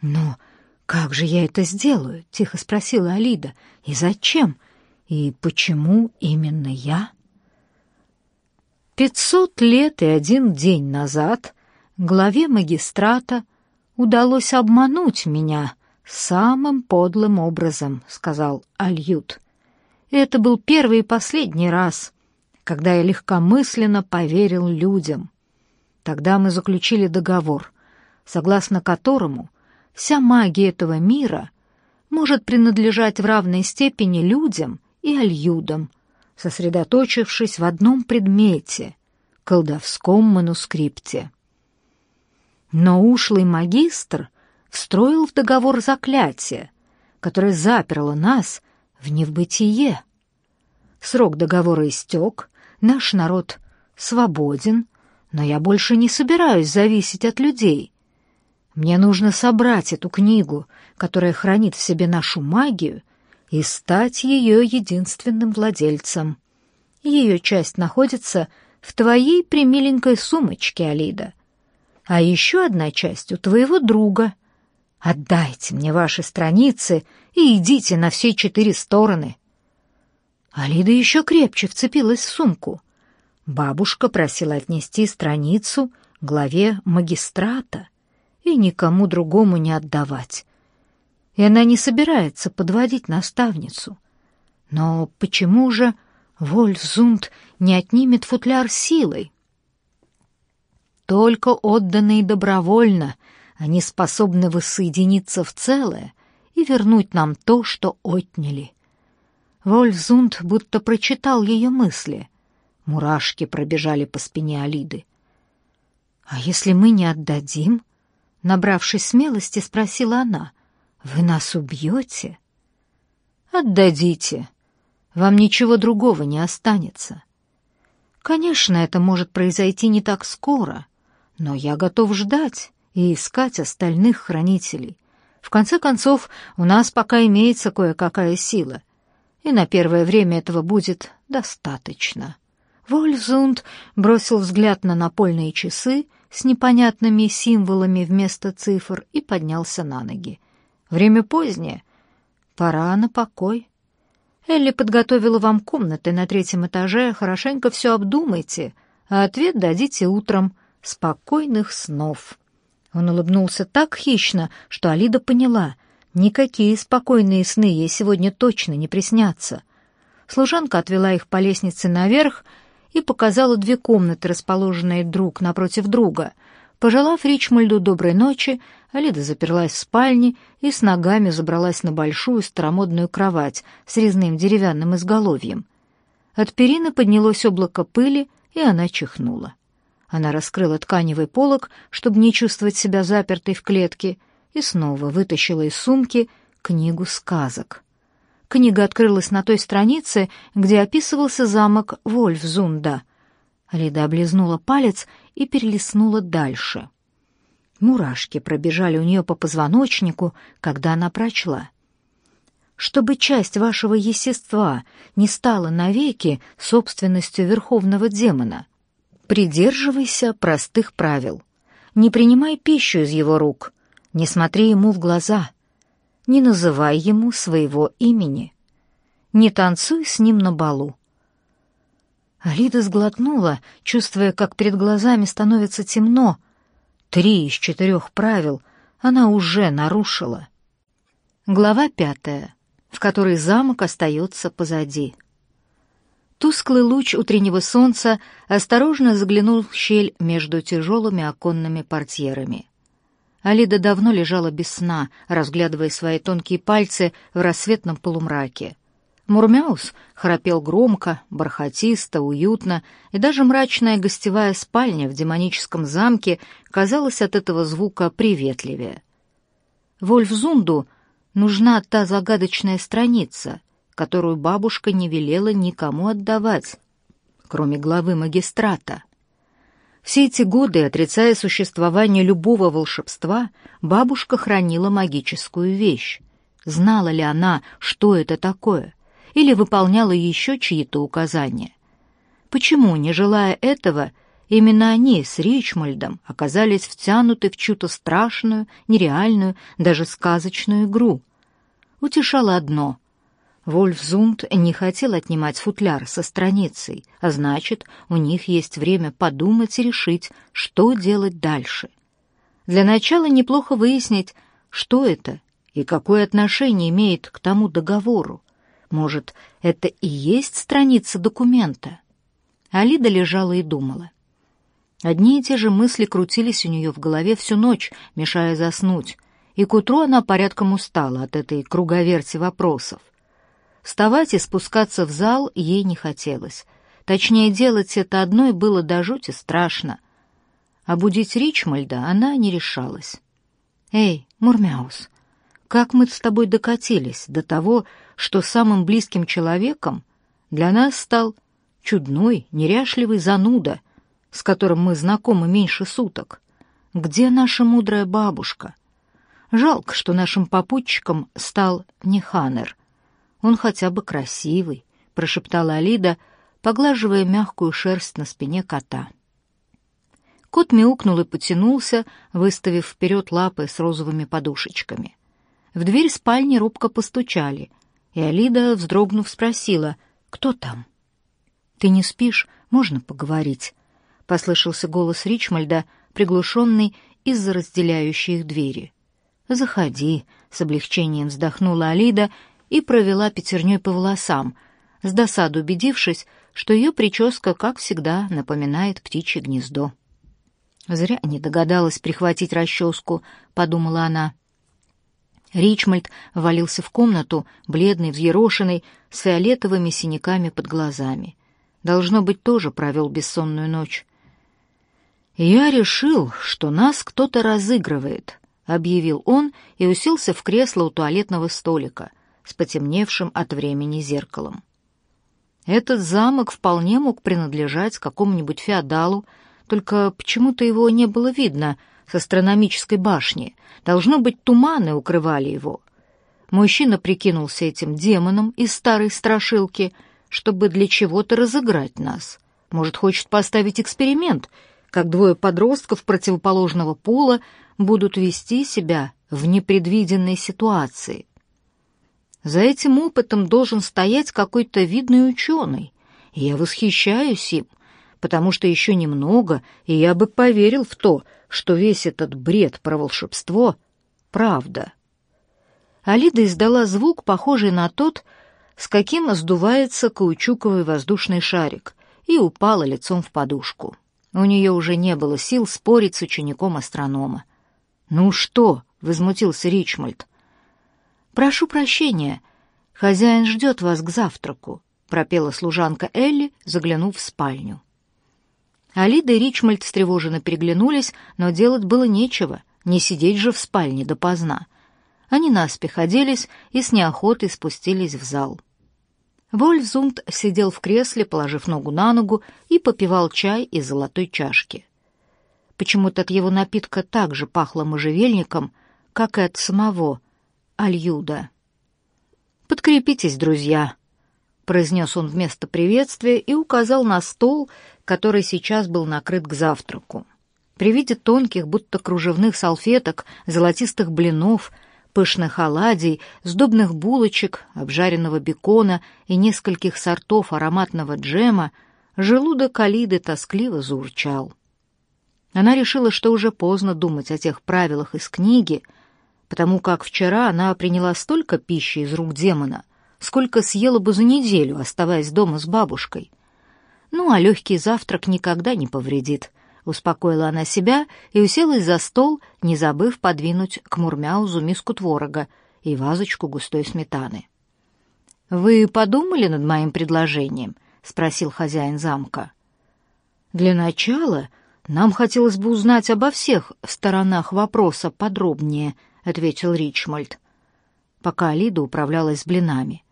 «Но как же я это сделаю?» — тихо спросила Алида. «И зачем? И почему именно я?» Пятьсот лет и один день назад главе магистрата удалось обмануть меня самым подлым образом, — сказал Альют. Это был первый и последний раз, когда я легкомысленно поверил людям. Тогда мы заключили договор, согласно которому вся магия этого мира может принадлежать в равной степени людям и альюдам, сосредоточившись в одном предмете — колдовском манускрипте. Но ушлый магистр встроил в договор заклятие, которое заперло нас в невбытие. Срок договора истек, наш народ свободен, но я больше не собираюсь зависеть от людей. Мне нужно собрать эту книгу, которая хранит в себе нашу магию, и стать ее единственным владельцем. Ее часть находится в твоей примиленькой сумочке, Алида. А еще одна часть у твоего друга. Отдайте мне ваши страницы и идите на все четыре стороны. Алида еще крепче вцепилась в сумку. Бабушка просила отнести страницу главе магистрата и никому другому не отдавать. И она не собирается подводить наставницу. Но почему же Вольфзунд не отнимет футляр силой? Только отданные добровольно они способны воссоединиться в целое и вернуть нам то, что отняли. Вольфзунд будто прочитал ее мысли. Мурашки пробежали по спине Алиды. «А если мы не отдадим?» Набравшись смелости, спросила она. «Вы нас убьете?» «Отдадите. Вам ничего другого не останется. Конечно, это может произойти не так скоро, но я готов ждать и искать остальных хранителей. В конце концов, у нас пока имеется кое-какая сила, и на первое время этого будет достаточно. Вольфзунд бросил взгляд на напольные часы с непонятными символами вместо цифр и поднялся на ноги. Время позднее. Пора на покой. Элли подготовила вам комнаты на третьем этаже, хорошенько все обдумайте, а ответ дадите утром. Спокойных снов. Он улыбнулся так хищно, что Алида поняла — Никакие спокойные сны ей сегодня точно не приснятся. Служанка отвела их по лестнице наверх и показала две комнаты, расположенные друг напротив друга. Пожелав Ричмольду доброй ночи, Алида заперлась в спальне и с ногами забралась на большую старомодную кровать с резным деревянным изголовьем. От перины поднялось облако пыли, и она чихнула. Она раскрыла тканевый полог, чтобы не чувствовать себя запертой в клетке, и снова вытащила из сумки книгу сказок. Книга открылась на той странице, где описывался замок Вольфзунда. Лида облизнула палец и перелистнула дальше. Мурашки пробежали у нее по позвоночнику, когда она прочла. «Чтобы часть вашего естества не стала навеки собственностью верховного демона, придерживайся простых правил. Не принимай пищу из его рук, не смотри ему в глаза, не называй ему своего имени, не танцуй с ним на балу. Алида сглотнула, чувствуя, как перед глазами становится темно. Три из четырех правил она уже нарушила. Глава пятая, в которой замок остается позади. Тусклый луч утреннего солнца осторожно заглянул в щель между тяжелыми оконными портьерами. Алида давно лежала без сна, разглядывая свои тонкие пальцы в рассветном полумраке. Мурмяус храпел громко, бархатисто, уютно, и даже мрачная гостевая спальня в демоническом замке казалась от этого звука приветливее. Вольфзунду нужна та загадочная страница, которую бабушка не велела никому отдавать, кроме главы магистрата. Все эти годы, отрицая существование любого волшебства, бабушка хранила магическую вещь. Знала ли она, что это такое, или выполняла еще чьи-то указания? Почему, не желая этого, Именно они с Ричмольдом оказались втянуты в чью-то страшную, нереальную, даже сказочную игру. Утешало одно. Вольфзунд не хотел отнимать футляр со страницей, а значит, у них есть время подумать и решить, что делать дальше. Для начала неплохо выяснить, что это и какое отношение имеет к тому договору. Может, это и есть страница документа? Алида лежала и думала. Одни и те же мысли крутились у нее в голове всю ночь, мешая заснуть, и к утру она порядком устала от этой круговерти вопросов. Вставать и спускаться в зал ей не хотелось. Точнее, делать это одной было до жути страшно. А будить Ричмальда она не решалась. «Эй, Мурмяус, как мы с тобой докатились до того, что самым близким человеком для нас стал чудной, неряшливый зануда, с которым мы знакомы меньше суток. Где наша мудрая бабушка? Жалко, что нашим попутчиком стал не Ханер. Он хотя бы красивый, прошептала Алида, поглаживая мягкую шерсть на спине кота. Кот мяукнул и потянулся, выставив вперед лапы с розовыми подушечками. В дверь спальни робко постучали, и Алида, вздрогнув, спросила, «Кто там?» «Ты не спишь? Можно поговорить?» — послышался голос Ричмальда, приглушенный из-за разделяющей их двери. «Заходи», — с облегчением вздохнула Алида и провела пятерней по волосам, с досаду убедившись, что ее прическа, как всегда, напоминает птичье гнездо. «Зря не догадалась прихватить расческу», — подумала она. Ричмальд валился в комнату, бледный, взъерошенный, с фиолетовыми синяками под глазами. Должно быть, тоже провел бессонную ночь. «Я решил, что нас кто-то разыгрывает», — объявил он и уселся в кресло у туалетного столика с потемневшим от времени зеркалом. Этот замок вполне мог принадлежать какому-нибудь феодалу, только почему-то его не было видно с астрономической башни. Должно быть, туманы укрывали его. Мужчина прикинулся этим демоном из старой страшилки, чтобы для чего-то разыграть нас. Может, хочет поставить эксперимент — как двое подростков противоположного пола будут вести себя в непредвиденной ситуации. За этим опытом должен стоять какой-то видный ученый, и я восхищаюсь им, потому что еще немного, и я бы поверил в то, что весь этот бред про волшебство — правда. Алида издала звук, похожий на тот, с каким сдувается каучуковый воздушный шарик, и упала лицом в подушку. У нее уже не было сил спорить с учеником астронома. «Ну что?» — возмутился Ричмольд. «Прошу прощения, хозяин ждет вас к завтраку», — пропела служанка Элли, заглянув в спальню. Алида и Ричмольд встревоженно переглянулись, но делать было нечего, не сидеть же в спальне допоздна. Они наспех оделись и с неохотой спустились в зал. Вольфзунд сидел в кресле, положив ногу на ногу, и попивал чай из золотой чашки. Почему-то от его напитка так же пахло можжевельником, как и от самого Альюда. «Подкрепитесь, друзья», — произнес он вместо приветствия и указал на стол, который сейчас был накрыт к завтраку. При виде тонких, будто кружевных салфеток, золотистых блинов — пышных оладий, сдобных булочек, обжаренного бекона и нескольких сортов ароматного джема, желудок Алиды тоскливо заурчал. Она решила, что уже поздно думать о тех правилах из книги, потому как вчера она приняла столько пищи из рук демона, сколько съела бы за неделю, оставаясь дома с бабушкой. Ну, а легкий завтрак никогда не повредит — Успокоила она себя и уселась за стол, не забыв подвинуть к Мурмяузу миску творога и вазочку густой сметаны. «Вы подумали над моим предложением?» — спросил хозяин замка. «Для начала нам хотелось бы узнать обо всех сторонах вопроса подробнее», — ответил Ричмольд, пока Алида управлялась с блинами.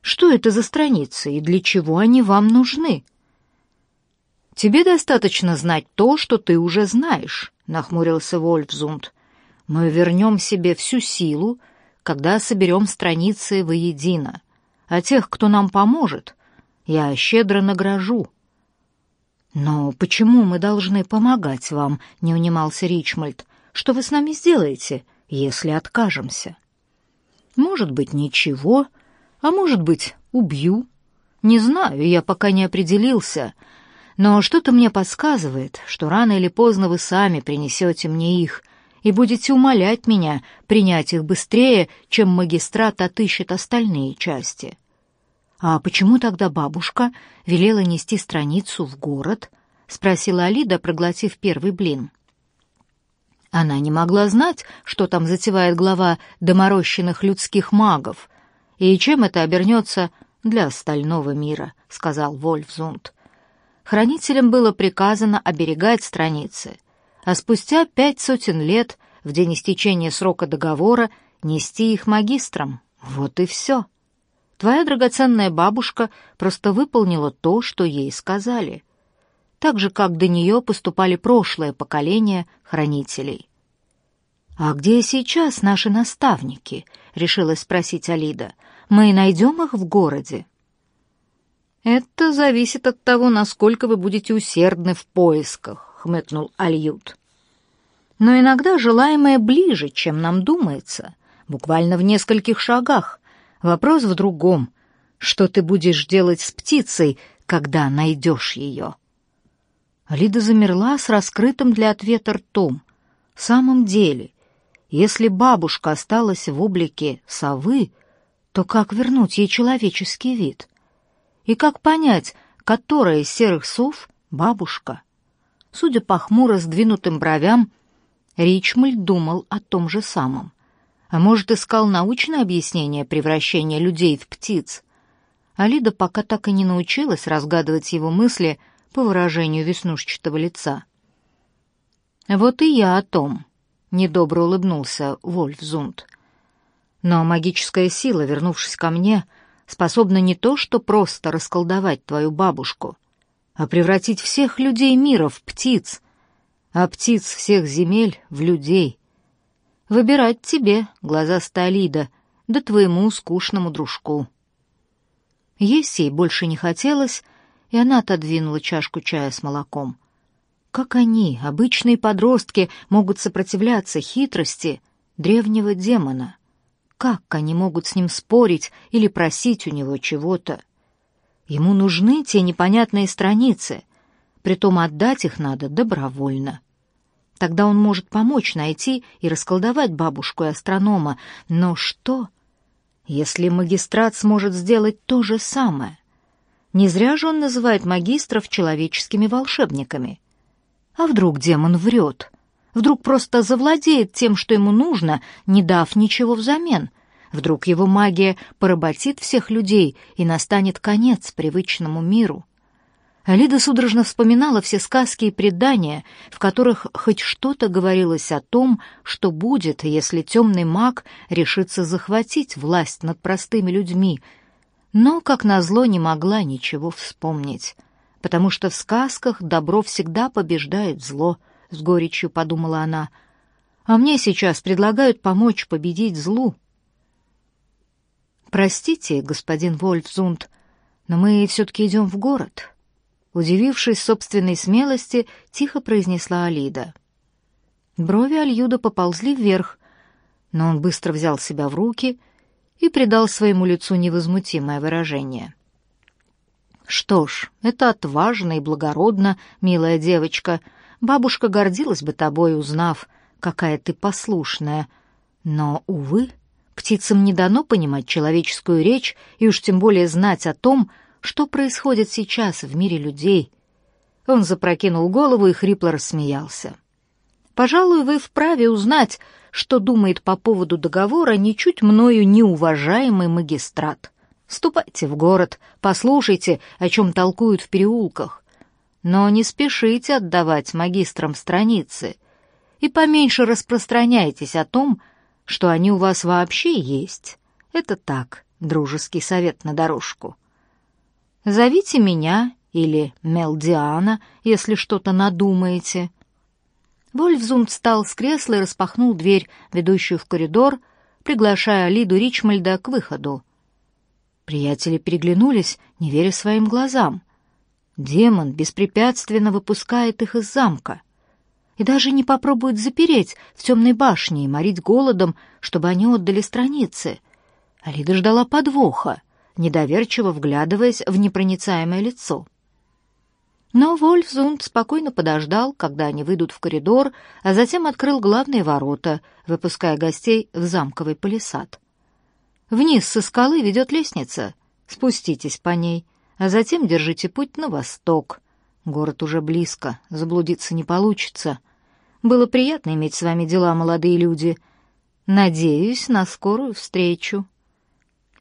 «Что это за страницы и для чего они вам нужны?» «Тебе достаточно знать то, что ты уже знаешь», — нахмурился Вольфзунд. «Мы вернем себе всю силу, когда соберем страницы воедино, а тех, кто нам поможет, я щедро награжу». «Но почему мы должны помогать вам?» — не унимался Ричмольд. «Что вы с нами сделаете, если откажемся?» «Может быть, ничего, а может быть, убью. Не знаю, я пока не определился, но что-то мне подсказывает, что рано или поздно вы сами принесете мне их и будете умолять меня принять их быстрее, чем магистрат отыщет остальные части». «А почему тогда бабушка велела нести страницу в город?» — спросила Алида, проглотив первый блин. Она не могла знать, что там затевает глава доморощенных людских магов, и чем это обернется для остального мира, — сказал Вольфзунд. Хранителям было приказано оберегать страницы, а спустя пять сотен лет, в день истечения срока договора, нести их магистрам. Вот и все. Твоя драгоценная бабушка просто выполнила то, что ей сказали, так же, как до нее поступали прошлое поколение хранителей. «А где сейчас наши наставники?» — решила спросить Алида. «Мы найдем их в городе?» «Это зависит от того, насколько вы будете усердны в поисках», — хмыкнул Альют. «Но иногда желаемое ближе, чем нам думается, буквально в нескольких шагах. Вопрос в другом. Что ты будешь делать с птицей, когда найдешь ее?» Лида замерла с раскрытым для ответа ртом. В самом деле, если бабушка осталась в облике совы, то как вернуть ей человеческий вид? И как понять, которая из серых сов — бабушка? Судя по хмуро сдвинутым бровям, Ричмольд думал о том же самом. А может, искал научное объяснение превращения людей в птиц? Алида пока так и не научилась разгадывать его мысли по выражению веснушчатого лица. «Вот и я о том», — недобро улыбнулся Вольфзунд. «Но магическая сила, вернувшись ко мне, способна не то что просто расколдовать твою бабушку, а превратить всех людей мира в птиц, а птиц всех земель в людей. Выбирать тебе, глаза Сталида, да твоему скучному дружку. Ей больше не хотелось, и она отодвинула чашку чая с молоком. Как они, обычные подростки, могут сопротивляться хитрости древнего демона? Как они могут с ним спорить или просить у него чего-то? Ему нужны те непонятные страницы, притом отдать их надо добровольно. Тогда он может помочь найти и расколдовать бабушку и астронома. Но что, если магистрат сможет сделать то же самое? Не зря же он называет магистров человеческими волшебниками. А вдруг демон врет? Вдруг просто завладеет тем, что ему нужно, не дав ничего взамен? Вдруг его магия поработит всех людей и настанет конец привычному миру? Алида судорожно вспоминала все сказки и предания, в которых хоть что-то говорилось о том, что будет, если темный маг решится захватить власть над простыми людьми, но, как назло, не могла ничего вспомнить, потому что в сказках добро всегда побеждает зло, — с горечью подумала она, — а мне сейчас предлагают помочь победить злу. «Простите, господин Вольфзунд, но мы все-таки идем в город», Удивившись собственной смелости, тихо произнесла Алида. Брови Альюда поползли вверх, но он быстро взял себя в руки и придал своему лицу невозмутимое выражение. «Что ж, это отважно и благородно, милая девочка. Бабушка гордилась бы тобой, узнав, какая ты послушная. Но, увы, птицам не дано понимать человеческую речь и уж тем более знать о том, что происходит сейчас в мире людей. Он запрокинул голову и хрипло рассмеялся. Пожалуй, вы вправе узнать, что думает по поводу договора ничуть мною неуважаемый магистрат. Ступайте в город, послушайте, о чем толкуют в переулках. Но не спешите отдавать магистрам страницы и поменьше распространяйтесь о том, что они у вас вообще есть. Это так, дружеский совет на дорожку. Зовите меня или Мелдиана, если что-то надумаете». Вольфзунд встал с кресла и распахнул дверь, ведущую в коридор, приглашая Лиду Ричмальда к выходу. Приятели переглянулись, не веря своим глазам. Демон беспрепятственно выпускает их из замка и даже не попробует запереть в темной башне и морить голодом, чтобы они отдали страницы. Алида ждала подвоха, недоверчиво вглядываясь в непроницаемое лицо. Но Вольфзунд спокойно подождал, когда они выйдут в коридор, а затем открыл главные ворота, выпуская гостей в замковый палисад. Вниз со скалы ведет лестница. Спуститесь по ней а затем держите путь на восток. Город уже близко, заблудиться не получится. Было приятно иметь с вами дела, молодые люди. Надеюсь на скорую встречу».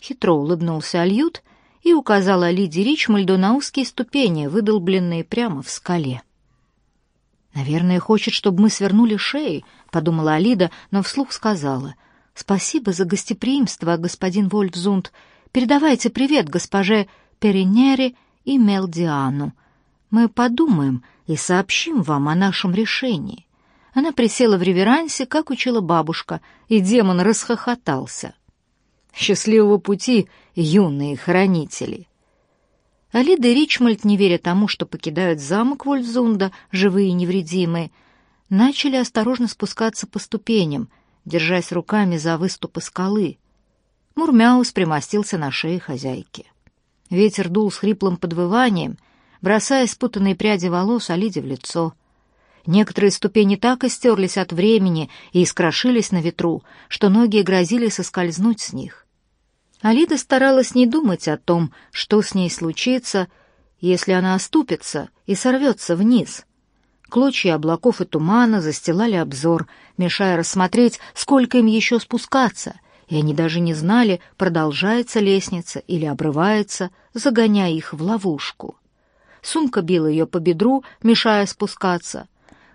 Хитро улыбнулся Альют и указал Алиде Ричмальду на узкие ступени, выдолбленные прямо в скале. «Наверное, хочет, чтобы мы свернули шеи», — подумала Алида, но вслух сказала. «Спасибо за гостеприимство, господин Вольфзунд. Передавайте привет госпоже Перенери и Мелдиану. Мы подумаем и сообщим вам о нашем решении». Она присела в реверансе, как учила бабушка, и демон расхохотался. «Счастливого пути, юные хранители!» Алида и Ричмольд, не веря тому, что покидают замок Вольфзунда, живые и невредимые, начали осторожно спускаться по ступеням, держась руками за выступы скалы. Мурмяус примостился на шее хозяйки. Ветер дул с хриплым подвыванием, бросая спутанные пряди волос Алиде в лицо. Некоторые ступени так истерлись от времени и искрошились на ветру, что ноги грозили соскользнуть с них. Алида старалась не думать о том, что с ней случится, если она оступится и сорвется вниз. Клочья облаков и тумана застилали обзор, мешая рассмотреть, сколько им еще спускаться — и они даже не знали, продолжается лестница или обрывается, загоняя их в ловушку. Сумка била ее по бедру, мешая спускаться.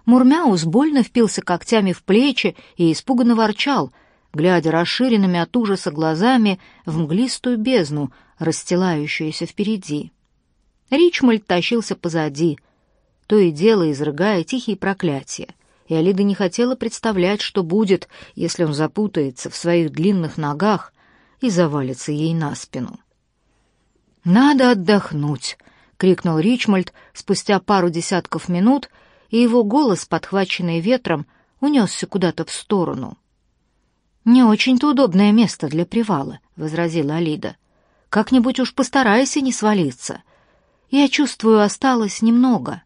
Мурмяус больно впился когтями в плечи и испуганно ворчал, глядя расширенными от ужаса глазами в мглистую бездну, расстилающуюся впереди. Ричмольд тащился позади, то и дело изрыгая тихие проклятия — и Алида не хотела представлять, что будет, если он запутается в своих длинных ногах и завалится ей на спину. «Надо отдохнуть!» — крикнул Ричмольд спустя пару десятков минут, и его голос, подхваченный ветром, унесся куда-то в сторону. «Не очень-то удобное место для привала», — возразила Алида. «Как-нибудь уж постарайся не свалиться. Я чувствую, осталось немного».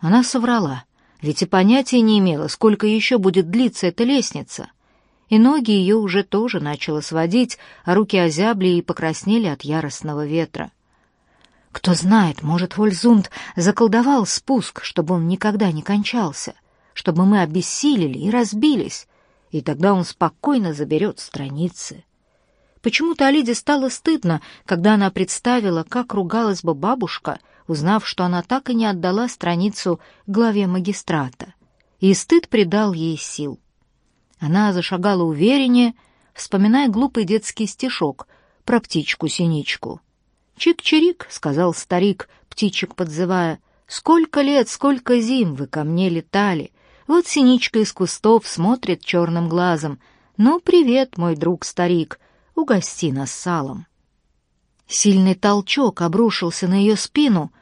Она соврала ведь и понятия не имела, сколько еще будет длиться эта лестница. И ноги ее уже тоже начало сводить, а руки озябли и покраснели от яростного ветра. Кто знает, может, Вользунд заколдовал спуск, чтобы он никогда не кончался, чтобы мы обессилели и разбились, и тогда он спокойно заберет страницы. Почему-то Алиде стало стыдно, когда она представила, как ругалась бы бабушка — узнав, что она так и не отдала страницу главе магистрата, и стыд придал ей сил. Она зашагала увереннее, вспоминая глупый детский стишок про птичку-синичку. «Чик-чирик», — сказал старик, птичек подзывая, — «сколько лет, сколько зим вы ко мне летали. Вот синичка из кустов смотрит черным глазом. Ну, привет, мой друг-старик, угости нас салом». Сильный толчок обрушился на ее спину,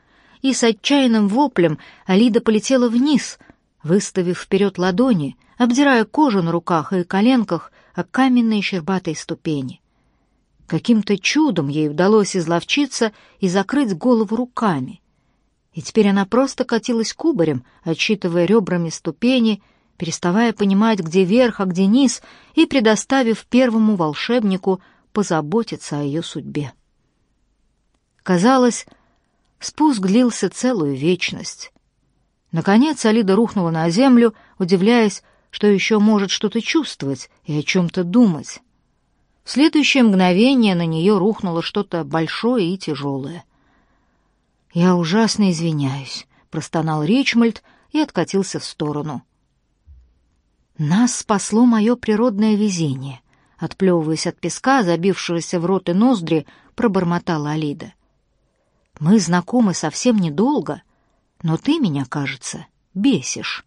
и с отчаянным воплем Алида полетела вниз, выставив вперед ладони, обдирая кожу на руках и коленках о каменные щербатые ступени. Каким-то чудом ей удалось изловчиться и закрыть голову руками. И теперь она просто катилась кубарем, отсчитывая ребрами ступени, переставая понимать, где верх, а где низ, и предоставив первому волшебнику позаботиться о ее судьбе. Казалось, спуск длился целую вечность. Наконец Алида рухнула на землю, удивляясь, что еще может что-то чувствовать и о чем-то думать. В следующее мгновение на нее рухнуло что-то большое и тяжелое. «Я ужасно извиняюсь», — простонал Ричмольд и откатился в сторону. «Нас спасло мое природное везение», — отплевываясь от песка, забившегося в рот и ноздри, пробормотала Алида. Мы знакомы совсем недолго, но ты меня, кажется, бесишь.